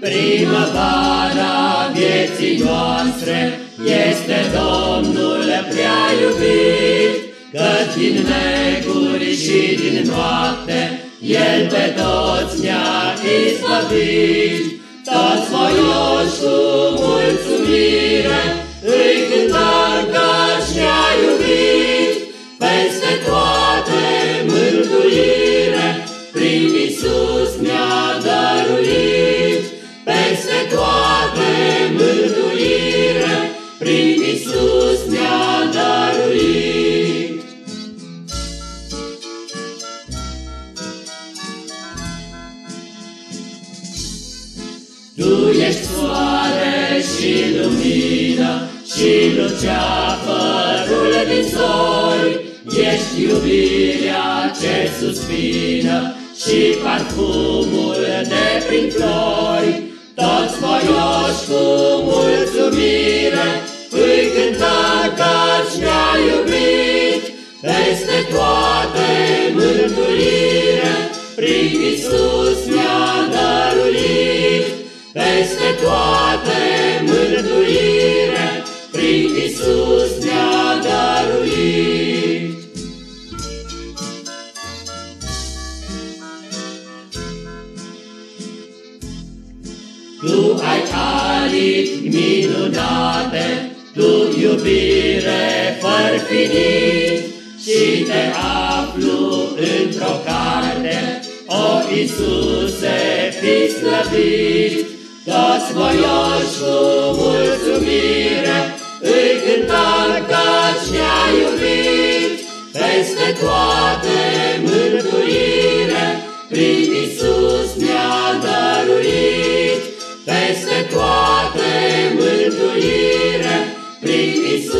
Primăvara vieții noastre este Domnul prea iubit, Căci din neguri și din noapte El pe toți ne-a izbăvit. Toți voioși cu mulțumire îi cântăm căci ne-a iubit, Peste toate mântuire prin Iisus ne-a ești soare și lumină și lucea părul din zori, Ești iubirea ce suspină și parfumul de prin flori, Toți voioși cu mulțumire îi cântă căci ne-a iubit, Peste toate mântuire prin Iisus Peste toate mântuire prin Iisus ne-a dăruit. Tu ai aripi minunate, Tu iubire fără finit, Și te aflu într-o carte, O Iisuse, fi slăvit, Toți voioși cu mulțumire, Îi cântăm căci ne-a iubit, Peste toate mântuire, Prin Iisus ne-a dăruit, Peste toate mântuire, Prin Iisus